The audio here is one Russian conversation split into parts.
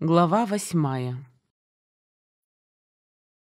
Глава восьмая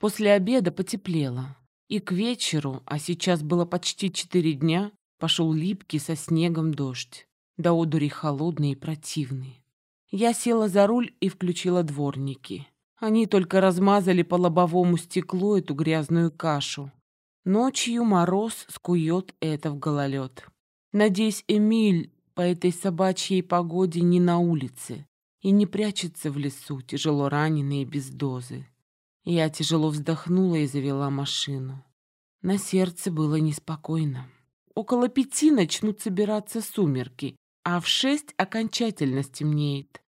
После обеда потеплело, и к вечеру, а сейчас было почти четыре дня, пошел липкий со снегом дождь, до одури холодный и противный. Я села за руль и включила дворники. Они только размазали по лобовому стеклу эту грязную кашу. Ночью мороз скует это в гололед. Надеюсь, Эмиль по этой собачьей погоде не на улице и не прячется в лесу, тяжело раненый и без дозы. Я тяжело вздохнула и завела машину. На сердце было неспокойно. Около пяти начнут собираться сумерки, а в шесть окончательно стемнеет.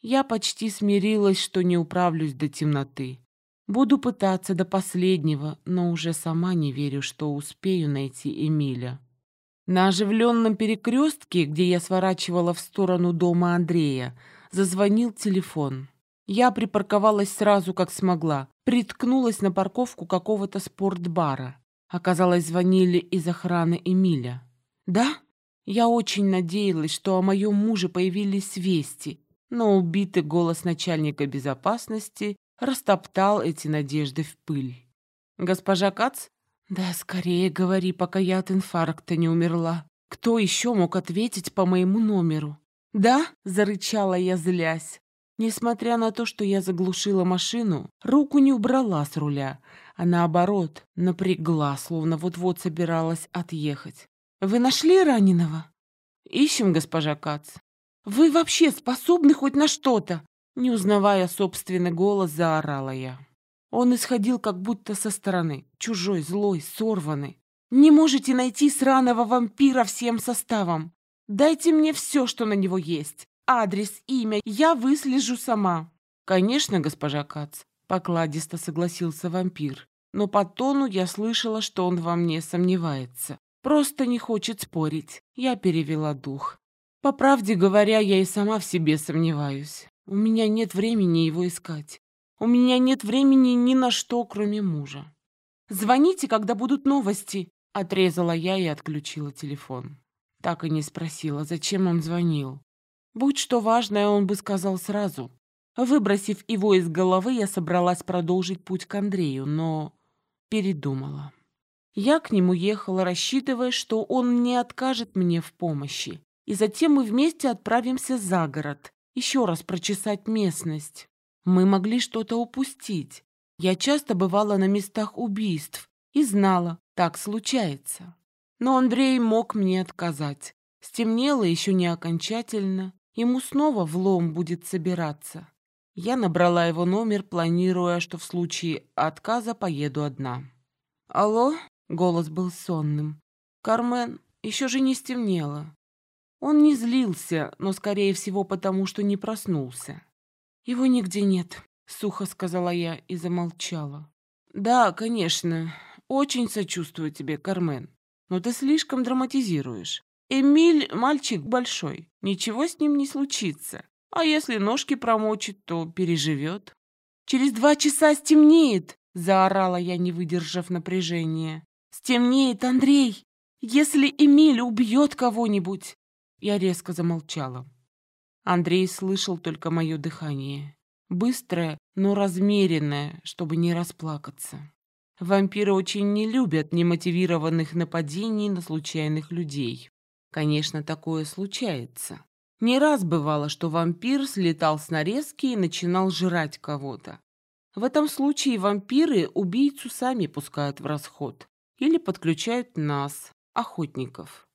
Я почти смирилась, что не управлюсь до темноты. Буду пытаться до последнего, но уже сама не верю, что успею найти Эмиля. На оживленном перекрестке, где я сворачивала в сторону дома Андрея, Зазвонил телефон. Я припарковалась сразу, как смогла. Приткнулась на парковку какого-то спортбара. Оказалось, звонили из охраны Эмиля. «Да?» Я очень надеялась, что о моем муже появились вести, но убитый голос начальника безопасности растоптал эти надежды в пыль. «Госпожа Кац?» «Да, скорее говори, пока я от инфаркта не умерла. Кто еще мог ответить по моему номеру?» «Да?» — зарычала я, злясь. Несмотря на то, что я заглушила машину, руку не убрала с руля, а наоборот, напрягла, словно вот-вот собиралась отъехать. «Вы нашли раненого?» «Ищем, госпожа Кац». «Вы вообще способны хоть на что-то?» Не узнавая собственный голос, заорала я. Он исходил как будто со стороны, чужой, злой, сорванный. «Не можете найти сраного вампира всем составом. Дайте мне все, что на него есть. Адрес, имя, я выслежу сама». «Конечно, госпожа Кац», — покладисто согласился вампир. Но по тону я слышала, что он во мне сомневается. Просто не хочет спорить. Я перевела дух. По правде говоря, я и сама в себе сомневаюсь. У меня нет времени его искать. У меня нет времени ни на что, кроме мужа. «Звоните, когда будут новости», — отрезала я и отключила телефон. Так и не спросила, зачем он звонил. Будь что важное, он бы сказал сразу. Выбросив его из головы, я собралась продолжить путь к Андрею, но передумала. Я к нему ехала, рассчитывая, что он не откажет мне в помощи. И затем мы вместе отправимся за город, еще раз прочесать местность. Мы могли что-то упустить. Я часто бывала на местах убийств и знала, так случается. Но Андрей мог мне отказать. Стемнело еще не окончательно. Ему снова влом будет собираться. Я набрала его номер, планируя, что в случае отказа поеду одна. «Алло?» — голос был сонным. «Кармен, еще же не стемнело». Он не злился, но, скорее всего, потому что не проснулся. «Его нигде нет», — сухо сказала я и замолчала. «Да, конечно. Очень сочувствую тебе, Кармен. Но ты слишком драматизируешь. Эмиль мальчик большой, ничего с ним не случится. А если ножки промочит, то переживет. «Через два часа стемнеет!» — заорала я, не выдержав напряжения. «Стемнеет, Андрей! Если Эмиль убьет кого-нибудь!» Я резко замолчала. Андрей слышал только мое дыхание. Быстрое, но размеренное, чтобы не расплакаться. Вампиры очень не любят немотивированных нападений на случайных людей. Конечно, такое случается. Не раз бывало, что вампир слетал с нарезки и начинал жрать кого-то. В этом случае вампиры убийцу сами пускают в расход или подключают нас, охотников.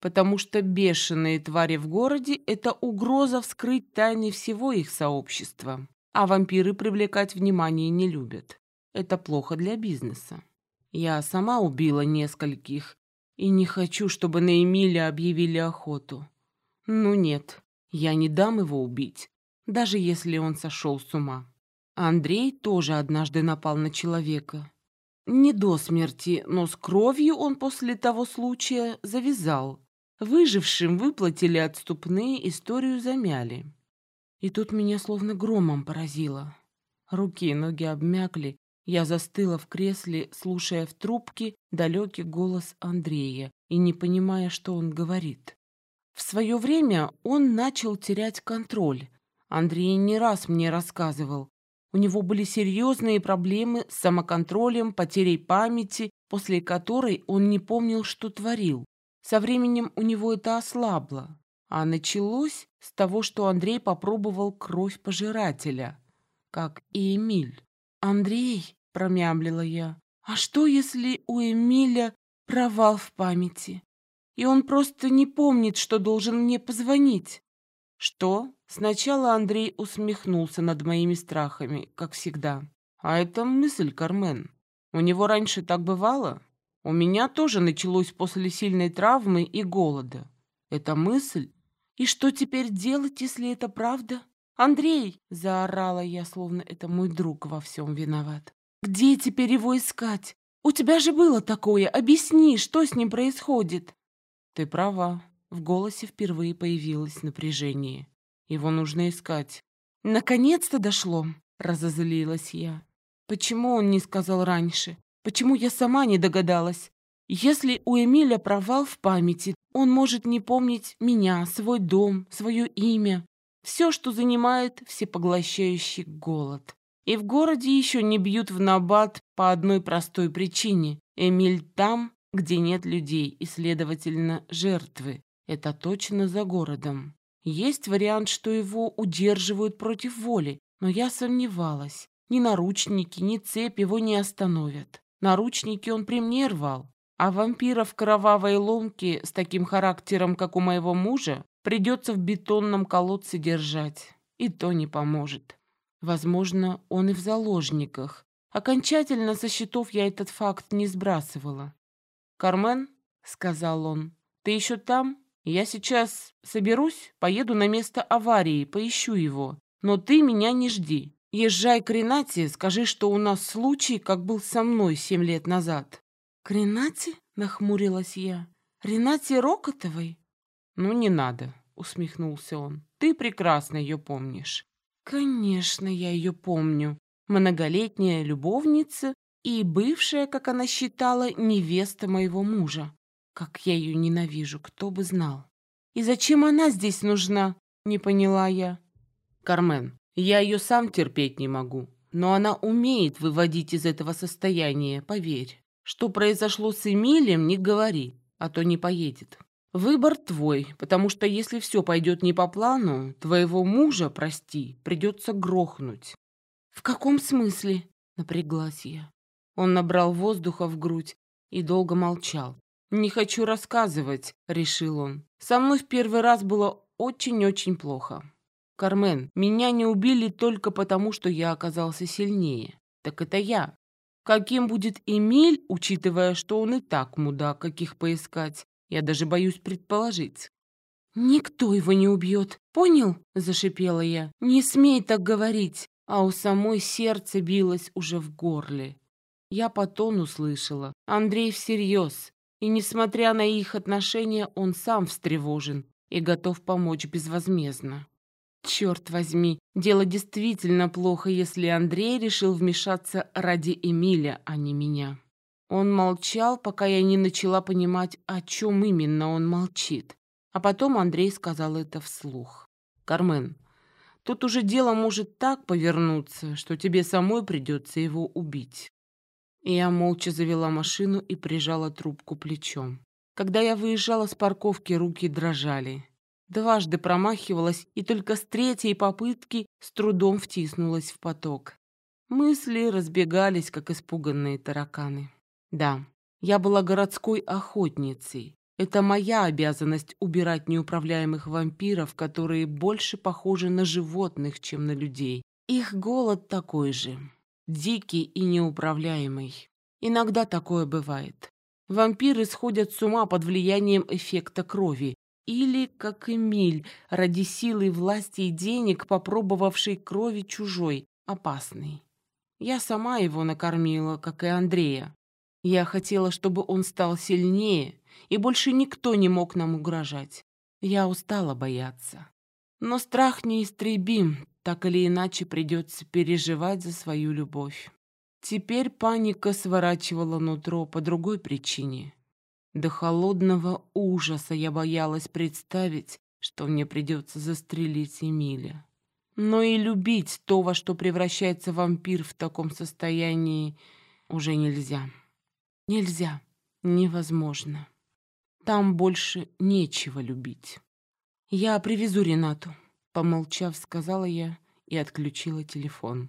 Потому что бешеные твари в городе – это угроза вскрыть тайны всего их сообщества, а вампиры привлекать внимание не любят. Это плохо для бизнеса. Я сама убила нескольких и не хочу, чтобы на Эмиля объявили охоту. Ну нет, я не дам его убить, даже если он сошел с ума. Андрей тоже однажды напал на человека. Не до смерти, но с кровью он после того случая завязал. Выжившим выплатили отступные, историю замяли. И тут меня словно громом поразило. Руки и ноги обмякли, я застыла в кресле, слушая в трубке далекий голос Андрея и не понимая, что он говорит. В свое время он начал терять контроль, Андрей не раз мне рассказывал. У него были серьезные проблемы с самоконтролем, потерей памяти, после которой он не помнил, что творил. Со временем у него это ослабло. А началось с того, что Андрей попробовал кровь пожирателя, как и Эмиль. «Андрей», — промямлила я, — «а что, если у Эмиля провал в памяти, и он просто не помнит, что должен мне позвонить?» «Что?» Сначала Андрей усмехнулся над моими страхами, как всегда. «А это мысль, Кармен. У него раньше так бывало? У меня тоже началось после сильной травмы и голода. Это мысль? И что теперь делать, если это правда?» «Андрей!» — заорала я, словно это мой друг во всем виноват. «Где теперь его искать? У тебя же было такое. Объясни, что с ним происходит?» «Ты права». В голосе впервые появилось напряжение. Его нужно искать. Наконец-то дошло, разозлилась я. Почему он не сказал раньше? Почему я сама не догадалась? Если у Эмиля провал в памяти, он может не помнить меня, свой дом, свое имя. Все, что занимает всепоглощающий голод. И в городе еще не бьют в набат по одной простой причине. Эмиль там, где нет людей и, следовательно, жертвы. Это точно за городом. Есть вариант, что его удерживают против воли, но я сомневалась. Ни наручники, ни цепь его не остановят. Наручники он при мне рвал. А вампира в кровавой ломке с таким характером, как у моего мужа, придется в бетонном колодце держать. И то не поможет. Возможно, он и в заложниках. Окончательно со счетов я этот факт не сбрасывала. «Кармен», — сказал он, — «ты еще там?» Я сейчас соберусь, поеду на место аварии, поищу его. Но ты меня не жди. Езжай к Ренате, скажи, что у нас случай, как был со мной семь лет назад». «К Ренате?» — нахмурилась я. «Ренате Рокотовой?» «Ну, не надо», — усмехнулся он. «Ты прекрасно ее помнишь». «Конечно, я ее помню. Многолетняя любовница и бывшая, как она считала, невеста моего мужа. Как я ее ненавижу, кто бы знал. И зачем она здесь нужна? Не поняла я. Кармен, я ее сам терпеть не могу. Но она умеет выводить из этого состояния, поверь. Что произошло с Эмилием, не говори, а то не поедет. Выбор твой, потому что если все пойдет не по плану, твоего мужа, прости, придется грохнуть. В каком смысле? Напряглась я. Он набрал воздуха в грудь и долго молчал. «Не хочу рассказывать», — решил он. «Со мной в первый раз было очень-очень плохо. Кармен, меня не убили только потому, что я оказался сильнее. Так это я. Каким будет Эмиль, учитывая, что он и так мудак, каких поискать, я даже боюсь предположить». «Никто его не убьет, понял?» — зашипела я. «Не смей так говорить!» А у самой сердце билось уже в горле. Я по тону слышала. Андрей всерьез. И несмотря на их отношения, он сам встревожен и готов помочь безвозмездно. Черт возьми, дело действительно плохо, если Андрей решил вмешаться ради Эмиля, а не меня. Он молчал, пока я не начала понимать, о чем именно он молчит. А потом Андрей сказал это вслух. «Кармен, тут уже дело может так повернуться, что тебе самой придется его убить. Я молча завела машину и прижала трубку плечом. Когда я выезжала с парковки, руки дрожали. Дважды промахивалась и только с третьей попытки с трудом втиснулась в поток. Мысли разбегались, как испуганные тараканы. Да, я была городской охотницей. Это моя обязанность убирать неуправляемых вампиров, которые больше похожи на животных, чем на людей. Их голод такой же дикий и неуправляемый. Иногда такое бывает. Вампиры сходят с ума под влиянием эффекта крови. Или, как Эмиль, ради силы власти и денег, попробовавший крови чужой, опасный. Я сама его накормила, как и Андрея. Я хотела, чтобы он стал сильнее, и больше никто не мог нам угрожать. Я устала бояться. Но страх неистребим, так или иначе придется переживать за свою любовь. Теперь паника сворачивала нутро по другой причине. До холодного ужаса я боялась представить, что мне придется застрелить Эмиля. Но и любить то, во что превращается вампир в таком состоянии, уже нельзя. Нельзя. Невозможно. Там больше нечего любить. «Я привезу Ренату», — помолчав, сказала я и отключила телефон.